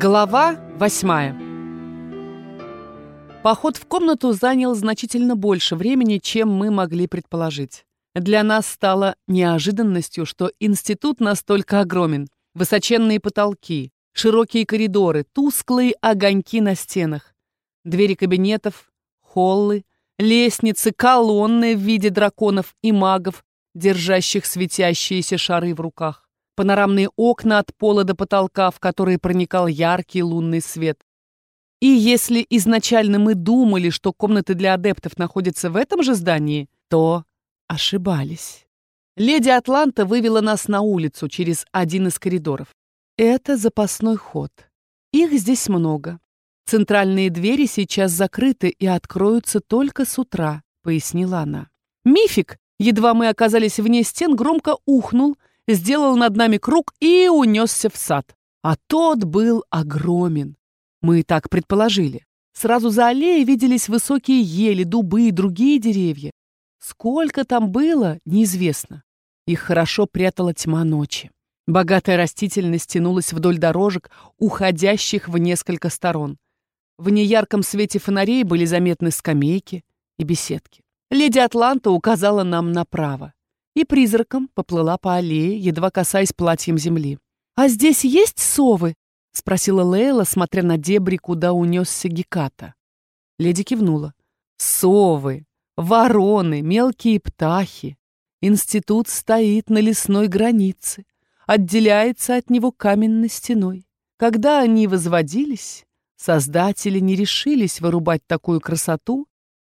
Глава восьмая Поход в комнату занял значительно больше времени, чем мы могли предположить. Для нас стало неожиданностью, что институт настолько огромен. Высоченные потолки, широкие коридоры, тусклые огоньки на стенах, двери кабинетов, холлы, лестницы, колонны в виде драконов и магов, держащих светящиеся шары в руках, панорамные окна от пола до потолка, в которые проникал яркий лунный свет. И если изначально мы думали, что комнаты для адептов находятся в этом же здании, то ошибались. Леди Атланта вывела нас на улицу через один из коридоров. Это запасной ход. Их здесь много. Центральные двери сейчас закрыты и откроются только с утра, пояснила она. Мифик, едва мы оказались вне стен, громко ухнул, сделал над нами круг и унесся в сад. А тот был огромен. Мы так предположили. Сразу за аллеей виделись высокие ели, дубы и другие деревья. Сколько там было, неизвестно. Их хорошо прятала тьма ночи. Богатая растительность тянулась вдоль дорожек, уходящих в несколько сторон. В неярком свете фонарей были заметны скамейки и беседки. Леди Атланта указала нам направо и призраком поплыла по аллее, едва касаясь платьем земли. «А здесь есть совы?» — спросила Лейла, смотря на дебри, куда унесся Геката. Леди кивнула. «Совы, вороны, мелкие птахи. Институт стоит на лесной границе отделяется от него каменной стеной. Когда они возводились, создатели не решились вырубать такую красоту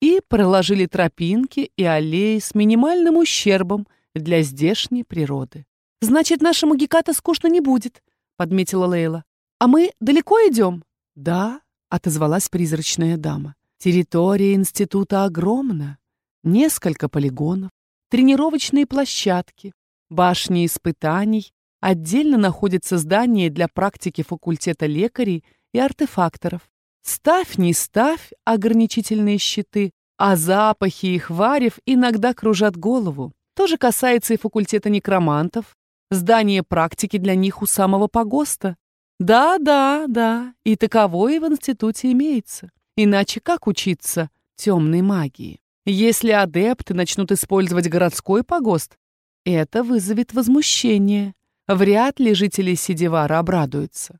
и проложили тропинки и аллеи с минимальным ущербом для здешней природы. «Значит, нашему Геката скучно не будет», — подметила Лейла. «А мы далеко идем?» «Да», — отозвалась призрачная дама. «Территория института огромна. Несколько полигонов, тренировочные площадки, башни испытаний Отдельно находится здание для практики факультета лекарей и артефакторов. Ставь, не ставь ограничительные щиты, а запахи их варев иногда кружат голову. То же касается и факультета некромантов. Здание практики для них у самого погоста. Да, да, да, и таковое в институте имеется. Иначе как учиться темной магии? Если адепты начнут использовать городской погост, это вызовет возмущение. Вряд ли жители Сидевара обрадуются.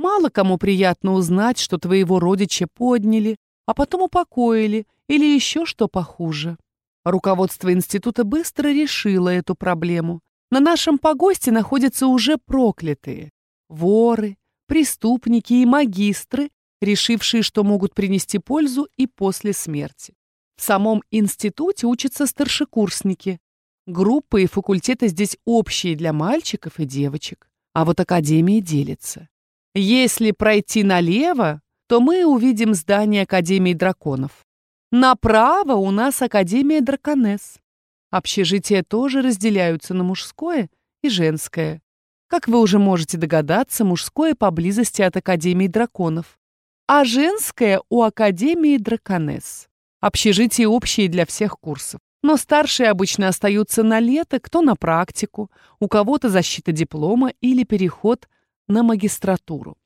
Мало кому приятно узнать, что твоего родича подняли, а потом упокоили или еще что похуже. Руководство института быстро решило эту проблему. На нашем погосте находятся уже проклятые. Воры, преступники и магистры, решившие, что могут принести пользу и после смерти. В самом институте учатся старшекурсники, Группы и факультеты здесь общие для мальчиков и девочек, а вот академии делятся. Если пройти налево, то мы увидим здание Академии драконов. Направо у нас Академия драконесс. Общежития тоже разделяются на мужское и женское. Как вы уже можете догадаться, мужское поблизости от Академии драконов, а женское у Академии драконесс. Общежития общие для всех курсов. Но старшие обычно остаются на лето, кто на практику, у кого-то защита диплома или переход на магистратуру.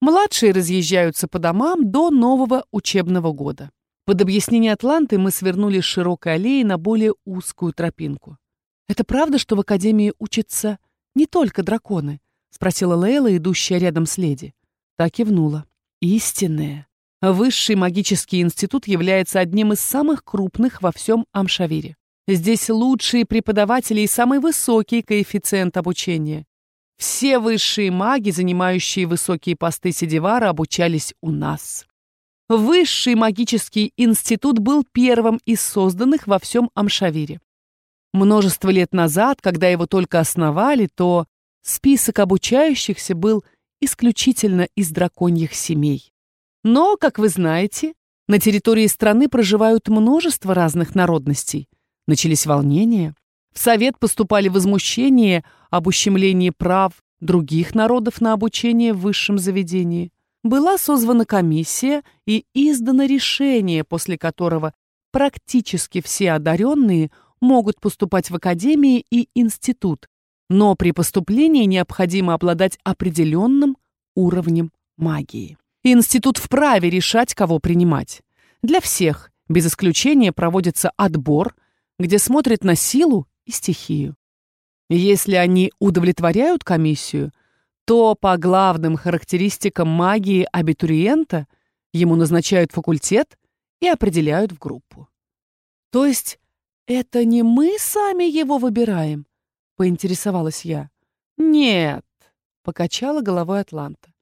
Младшие разъезжаются по домам до нового учебного года. Под объяснение Атланты мы свернули с широкой аллеи на более узкую тропинку. «Это правда, что в Академии учатся не только драконы?» — спросила Лейла, идущая рядом с леди. Так кивнула. «Истинная. Высший магический институт является одним из самых крупных во всем Амшавире. Здесь лучшие преподаватели и самый высокий коэффициент обучения. Все высшие маги, занимающие высокие посты Сидевара, обучались у нас. Высший магический институт был первым из созданных во всем Амшавире. Множество лет назад, когда его только основали, то список обучающихся был исключительно из драконьих семей. Но, как вы знаете, на территории страны проживают множество разных народностей. Начались волнения. В Совет поступали возмущения об ущемлении прав других народов на обучение в высшем заведении. Была созвана комиссия и издано решение, после которого практически все одаренные могут поступать в академии и институт, но при поступлении необходимо обладать определенным уровнем магии. Институт вправе решать, кого принимать. Для всех, без исключения, проводится отбор, где смотрят на силу и стихию. Если они удовлетворяют комиссию, то по главным характеристикам магии абитуриента ему назначают факультет и определяют в группу. То есть это не мы сами его выбираем, поинтересовалась я. Нет, покачала головой Атланта.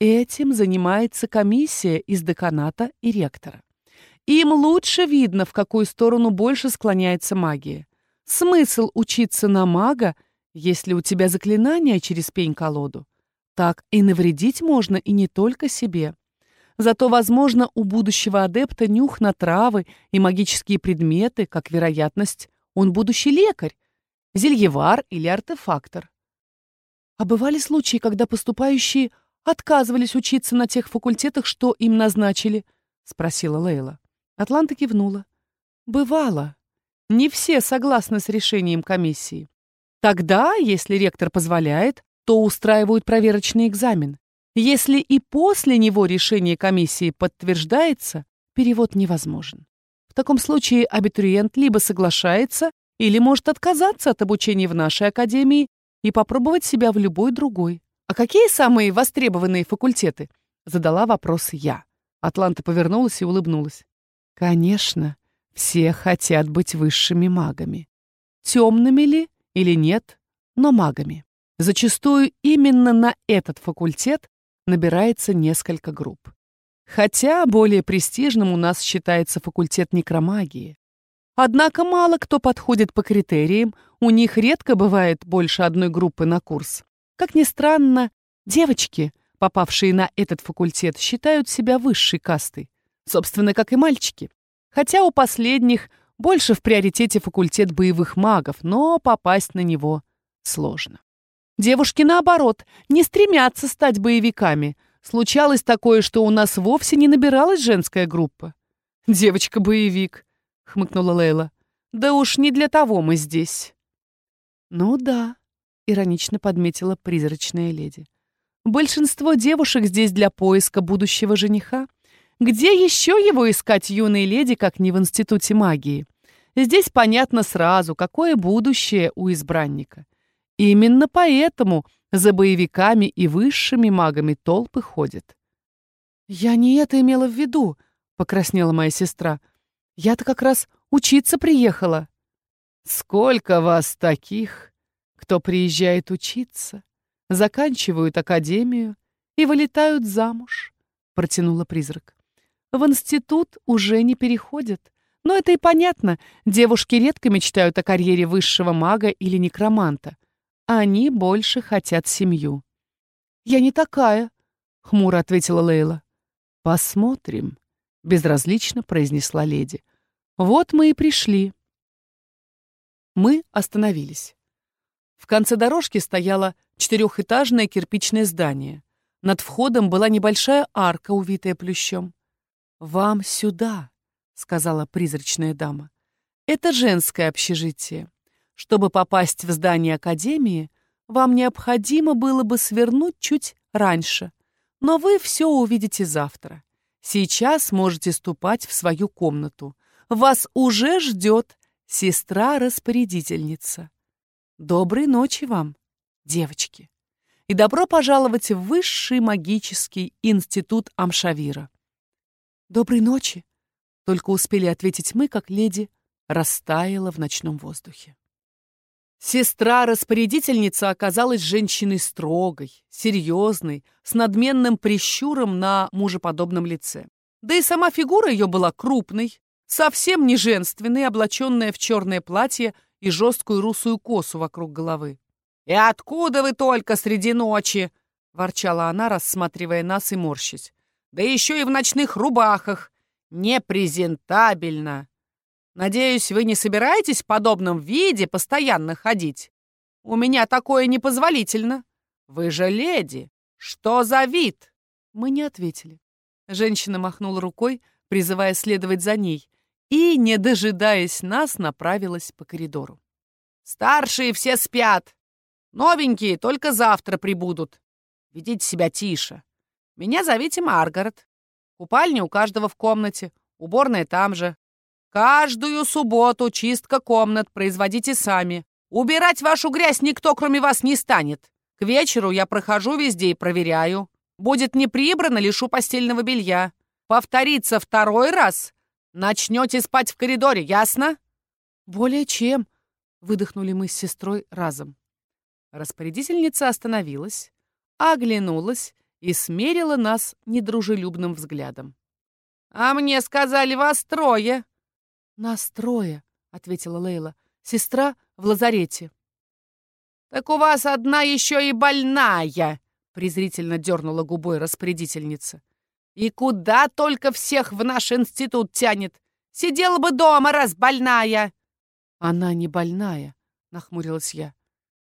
Этим занимается комиссия из деканата и ректора. Им лучше видно, в какую сторону больше склоняется магия. Смысл учиться на мага, если у тебя заклинание через пень-колоду? Так и навредить можно и не только себе. Зато, возможно, у будущего адепта нюх на травы и магические предметы, как вероятность, он будущий лекарь, зельевар или артефактор. А бывали случаи, когда поступающие отказывались учиться на тех факультетах, что им назначили? Спросила Лейла. Атланта кивнула. Бывало. Не все согласны с решением комиссии. Тогда, если ректор позволяет, то устраивают проверочный экзамен. Если и после него решение комиссии подтверждается, перевод невозможен. В таком случае абитуриент либо соглашается, или может отказаться от обучения в нашей академии и попробовать себя в любой другой. А какие самые востребованные факультеты? Задала вопрос я. Атланта повернулась и улыбнулась. Конечно, все хотят быть высшими магами. Темными ли или нет, но магами. Зачастую именно на этот факультет набирается несколько групп. Хотя более престижным у нас считается факультет некромагии. Однако мало кто подходит по критериям, у них редко бывает больше одной группы на курс. Как ни странно, девочки, попавшие на этот факультет, считают себя высшей кастой. Собственно, как и мальчики. Хотя у последних больше в приоритете факультет боевых магов, но попасть на него сложно. Девушки, наоборот, не стремятся стать боевиками. Случалось такое, что у нас вовсе не набиралась женская группа. «Девочка-боевик», — хмыкнула Лейла. «Да уж не для того мы здесь». «Ну да», — иронично подметила призрачная леди. «Большинство девушек здесь для поиска будущего жениха. Где еще его искать юной леди, как не в Институте магии? Здесь понятно сразу, какое будущее у избранника. Именно поэтому за боевиками и высшими магами толпы ходят. «Я не это имела в виду», — покраснела моя сестра. «Я-то как раз учиться приехала». «Сколько вас таких, кто приезжает учиться, заканчивают академию и вылетают замуж?» — протянула призрак. «В институт уже не переходят. Но это и понятно. Девушки редко мечтают о карьере высшего мага или некроманта. Они больше хотят семью. «Я не такая», — хмуро ответила Лейла. «Посмотрим», — безразлично произнесла леди. «Вот мы и пришли». Мы остановились. В конце дорожки стояло четырехэтажное кирпичное здание. Над входом была небольшая арка, увитая плющом. «Вам сюда», — сказала призрачная дама. «Это женское общежитие. Чтобы попасть в здание Академии, вам необходимо было бы свернуть чуть раньше, но вы все увидите завтра. Сейчас можете ступать в свою комнату. Вас уже ждет сестра-распорядительница. Доброй ночи вам, девочки, и добро пожаловать в Высший магический институт Амшавира. Доброй ночи, только успели ответить мы, как леди растаяла в ночном воздухе. Сестра-распорядительница оказалась женщиной строгой, серьезной, с надменным прищуром на мужеподобном лице. Да и сама фигура ее была крупной, совсем не женственной, облаченная в черное платье и жесткую русую косу вокруг головы. «И откуда вы только среди ночи?» — ворчала она, рассматривая нас и морщись. «Да еще и в ночных рубахах! Непрезентабельно!» Надеюсь, вы не собираетесь в подобном виде постоянно ходить? У меня такое непозволительно. Вы же леди. Что за вид?» Мы не ответили. Женщина махнула рукой, призывая следовать за ней, и, не дожидаясь нас, направилась по коридору. «Старшие все спят. Новенькие только завтра прибудут. Ведите себя тише. Меня зовите Маргарет. Купальня у каждого в комнате, уборная там же. Каждую субботу чистка комнат производите сами. Убирать вашу грязь никто, кроме вас, не станет. К вечеру я прохожу везде и проверяю. Будет не прибрано, лишу постельного белья. Повторится второй раз. Начнете спать в коридоре, ясно? Более чем, выдохнули мы с сестрой разом. Распорядительница остановилась, оглянулась и смерила нас недружелюбным взглядом. «А мне сказали, вас трое!» «Нас трое», — ответила Лейла. «Сестра в лазарете». «Так у вас одна еще и больная!» — презрительно дернула губой распорядительница. «И куда только всех в наш институт тянет! Сидела бы дома, раз больная!» «Она не больная», — нахмурилась я.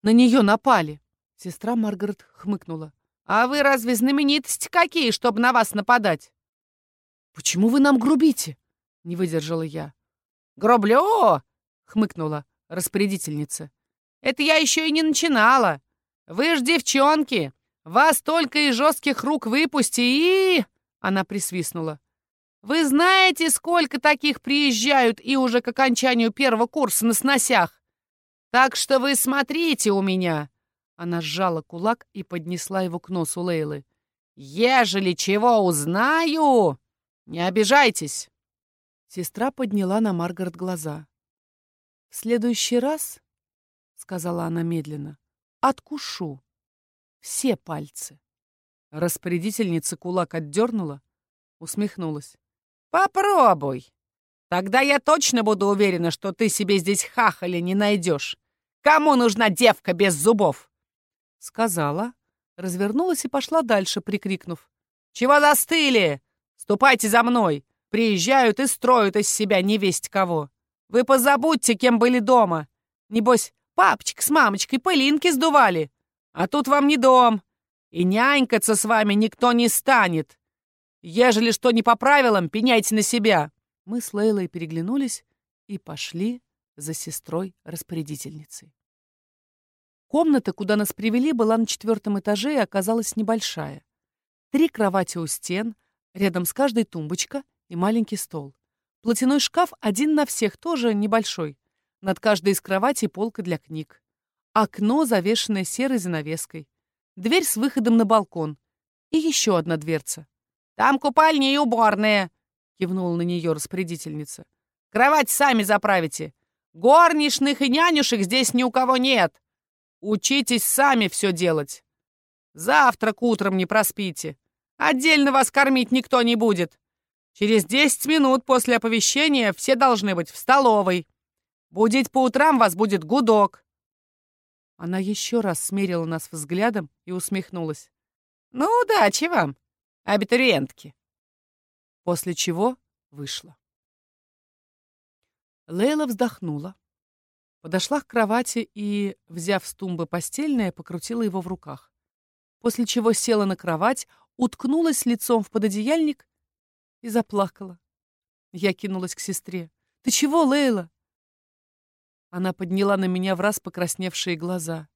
«На нее напали!» Сестра Маргарет хмыкнула. «А вы разве знаменитости какие, чтобы на вас нападать?» «Почему вы нам грубите?» — не выдержала я. «Грублю!» — хмыкнула распорядительница. «Это я еще и не начинала. Вы ж девчонки. Вас только из жестких рук выпусти и...» Она присвистнула. «Вы знаете, сколько таких приезжают и уже к окончанию первого курса на сносях? Так что вы смотрите у меня!» Она сжала кулак и поднесла его к носу Лейлы. «Ежели чего узнаю, не обижайтесь!» Сестра подняла на Маргарет глаза. «В следующий раз, — сказала она медленно, — откушу все пальцы». Распорядительница кулак отдернула, усмехнулась. «Попробуй. Тогда я точно буду уверена, что ты себе здесь хахали не найдешь. Кому нужна девка без зубов?» Сказала, развернулась и пошла дальше, прикрикнув. «Чего застыли? Ступайте за мной! Приезжают и строят из себя невесть кого. Вы позабудьте, кем были дома. Небось, папочка с мамочкой пылинки сдували. А тут вам не дом. И нянькаться с вами никто не станет. Ежели что не по правилам, пеняйте на себя». Мы с Лейлой переглянулись и пошли за сестрой-распорядительницей. Комната, куда нас привели, была на четвертом этаже и оказалась небольшая. Три кровати у стен, рядом с каждой тумбочка и маленький стол. Платяной шкаф один на всех, тоже небольшой. Над каждой из кроватей полка для книг. Окно, завешенное серой занавеской. Дверь с выходом на балкон. И еще одна дверца. «Там купальня и уборная», — кивнула на нее распорядительница. «Кровать сами заправите. Горничных и нянюшек здесь ни у кого нет. Учитесь сами все делать. Завтрак утром не проспите. Отдельно вас кормить никто не будет. Через 10 минут после оповещения все должны быть в столовой. Будить по утрам вас будет гудок». Она еще раз смерила нас взглядом и усмехнулась. «Ну, удачи вам, абитуриентки!» После чего вышла. Лейла вздохнула, подошла к кровати и, взяв с тумбы постельное, покрутила его в руках. После чего села на кровать, уткнулась лицом в пододеяльник и заплакала. Я кинулась к сестре. «Ты чего, Лейла?» Она подняла на меня в раз покрасневшие глаза.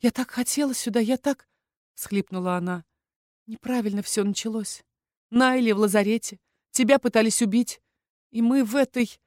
«Я так хотела сюда, я так...» — всхлипнула она. «Неправильно все началось. Найли в лазарете. Тебя пытались убить. И мы в этой...»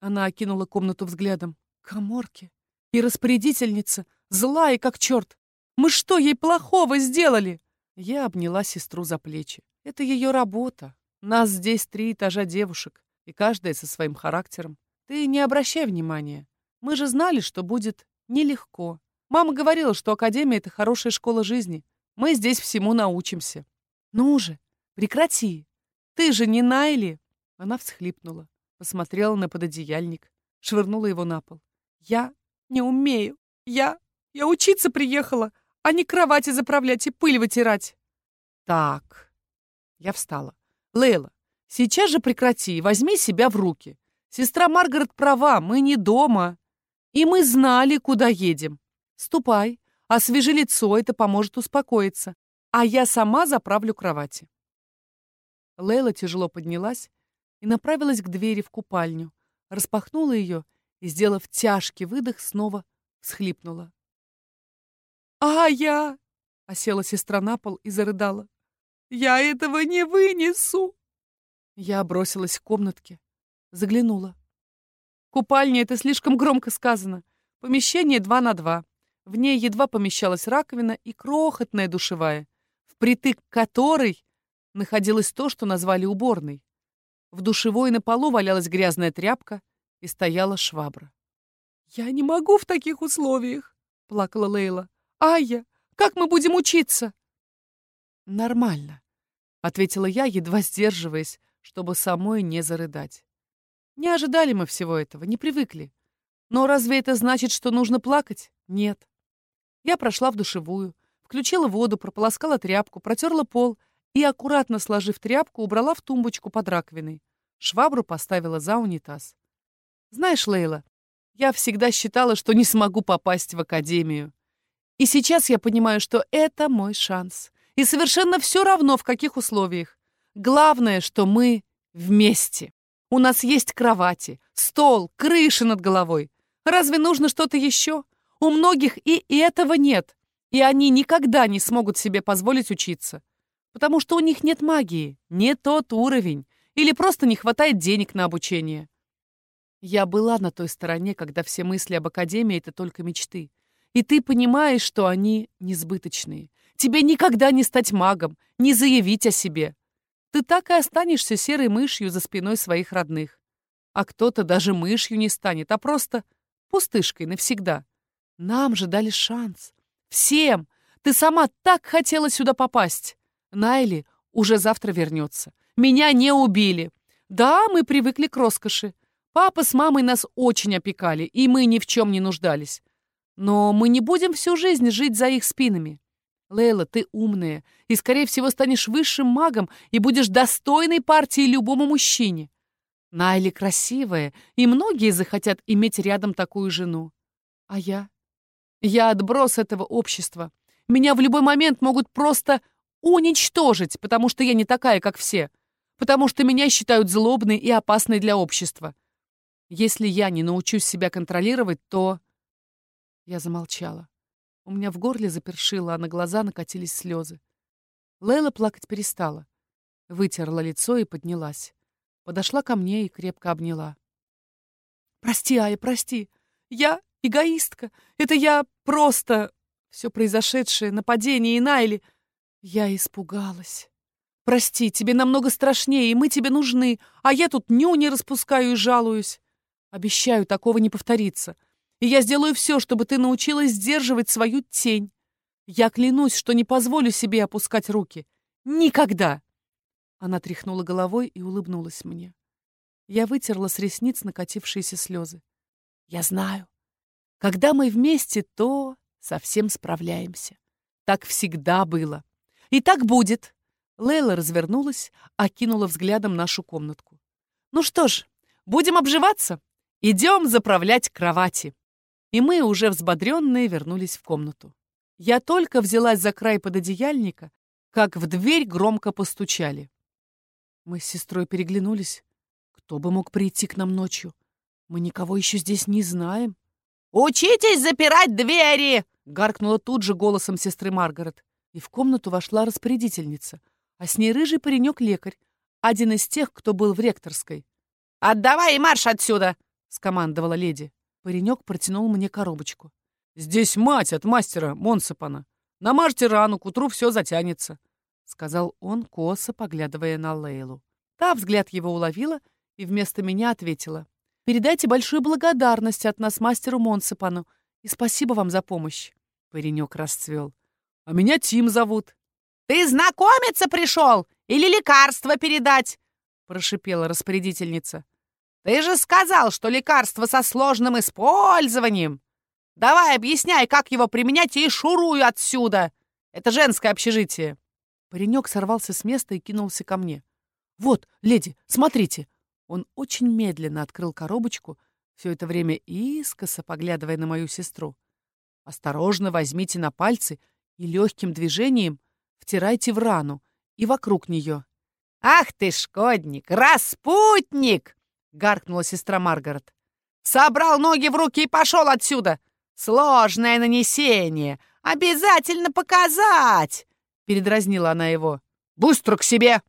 Она окинула комнату взглядом. «Коморке. И распорядительница. Злая, как черт. Мы что, ей плохого сделали?» Я обняла сестру за плечи. «Это ее работа. Нас здесь три этажа девушек, и каждая со своим характером. Ты не обращай внимания. Мы же знали, что будет нелегко. Мама говорила, что Академия — это хорошая школа жизни. Мы здесь всему научимся. Ну же, прекрати. Ты же не Найли. Она всхлипнула, посмотрела на пододеяльник, швырнула его на пол. Я не умею. Я... Я учиться приехала, а не кровати заправлять и пыль вытирать. Так. Я встала. Лейла, сейчас же прекрати и возьми себя в руки. Сестра Маргарет права, мы не дома. И мы знали, куда едем. Ступай, освежи лицо, это поможет успокоиться. А я сама заправлю кровати. Лейла тяжело поднялась и направилась к двери в купальню, распахнула ее и, сделав тяжкий выдох, снова всхлипнула. «А я!» — осела сестра на пол и зарыдала. Я этого не вынесу!» Я бросилась в комнатке, заглянула. Купальня — это слишком громко сказано. Помещение два на два. В ней едва помещалась раковина и крохотная душевая, впритык которой находилось то, что назвали уборной. В душевой на полу валялась грязная тряпка и стояла швабра. «Я не могу в таких условиях», — плакала Лейла. «Айя, как мы будем учиться?» «Нормально», — ответила я, едва сдерживаясь, чтобы самой не зарыдать. Не ожидали мы всего этого, не привыкли. Но разве это значит, что нужно плакать? Нет. Я прошла в душевую, включила воду, прополоскала тряпку, протерла пол и, аккуратно сложив тряпку, убрала в тумбочку под раковиной. Швабру поставила за унитаз. Знаешь, Лейла, я всегда считала, что не смогу попасть в академию. И сейчас я понимаю, что это мой шанс. И совершенно все равно, в каких условиях. Главное, что мы вместе. У нас есть кровати, стол, крыша над головой. Разве нужно что-то еще? У многих и этого нет. И они никогда не смогут себе позволить учиться. Потому что у них нет магии, не тот уровень. Или просто не хватает денег на обучение. Я была на той стороне, когда все мысли об академии — это только мечты. И ты понимаешь, что они несбыточные. Тебе никогда не стать магом, не заявить о себе ты так и останешься серой мышью за спиной своих родных. А кто-то даже мышью не станет, а просто пустышкой навсегда. Нам же дали шанс. Всем! Ты сама так хотела сюда попасть. Найли уже завтра вернется. Меня не убили. Да, мы привыкли к роскоши. Папа с мамой нас очень опекали, и мы ни в чем не нуждались. Но мы не будем всю жизнь жить за их спинами. Лейла, ты умная, и, скорее всего, станешь высшим магом и будешь достойной партией любому мужчине. Найли красивая, и многие захотят иметь рядом такую жену. А я? Я отброс этого общества. Меня в любой момент могут просто уничтожить, потому что я не такая, как все. Потому что меня считают злобной и опасной для общества. Если я не научусь себя контролировать, то... Я замолчала. У меня в горле запершило, а на глаза накатились слезы. Лейла плакать перестала. Вытерла лицо и поднялась. Подошла ко мне и крепко обняла. «Прости, Ая, прости. Я эгоистка. Это я просто... Все произошедшее, нападение и Найли... Я испугалась. Прости, тебе намного страшнее, и мы тебе нужны, а я тут нюни распускаю и жалуюсь. Обещаю, такого не повторится. И я сделаю все, чтобы ты научилась сдерживать свою тень. Я клянусь, что не позволю себе опускать руки. Никогда!» Она тряхнула головой и улыбнулась мне. Я вытерла с ресниц накатившиеся слезы. «Я знаю. Когда мы вместе, то совсем справляемся. Так всегда было. И так будет!» Лейла развернулась, окинула взглядом нашу комнатку. «Ну что ж, будем обживаться. Идем заправлять кровати» и мы, уже взбодренные, вернулись в комнату. Я только взялась за край пододеяльника, как в дверь громко постучали. Мы с сестрой переглянулись. Кто бы мог прийти к нам ночью? Мы никого еще здесь не знаем. «Учитесь запирать двери!» — гаркнула тут же голосом сестры Маргарет. И в комнату вошла распорядительница, а с ней рыжий паренек-лекарь, один из тех, кто был в ректорской. «Отдавай и марш отсюда!» — скомандовала леди. Паренек протянул мне коробочку. «Здесь мать от мастера Монсепана. Намажьте рану, к утру все затянется», — сказал он, косо поглядывая на Лейлу. Та взгляд его уловила и вместо меня ответила. «Передайте большую благодарность от нас мастеру Монсепану и спасибо вам за помощь». Паренек расцвел. «А меня Тим зовут». «Ты знакомиться пришел или лекарство передать?» — прошипела распорядительница. Ты же сказал, что лекарство со сложным использованием. Давай объясняй, как его применять, и шурую отсюда. Это женское общежитие. Паренек сорвался с места и кинулся ко мне. Вот, леди, смотрите. Он очень медленно открыл коробочку, все это время искоса поглядывая на мою сестру. Осторожно возьмите на пальцы и легким движением втирайте в рану и вокруг нее. «Ах ты, шкодник! Распутник!» Гаркнула сестра Маргарет. «Собрал ноги в руки и пошел отсюда! Сложное нанесение! Обязательно показать!» Передразнила она его. Быстро к себе!»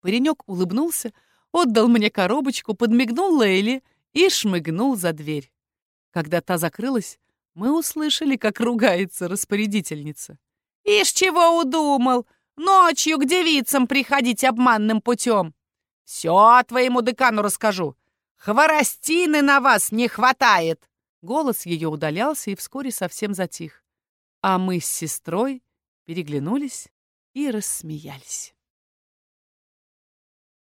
Паренек улыбнулся, отдал мне коробочку, подмигнул Лейли и шмыгнул за дверь. Когда та закрылась, мы услышали, как ругается распорядительница. «Ишь, чего удумал? Ночью к девицам приходить обманным путем. Все твоему декану расскажу. Хворостины на вас не хватает!» Голос ее удалялся и вскоре совсем затих. А мы с сестрой переглянулись и рассмеялись.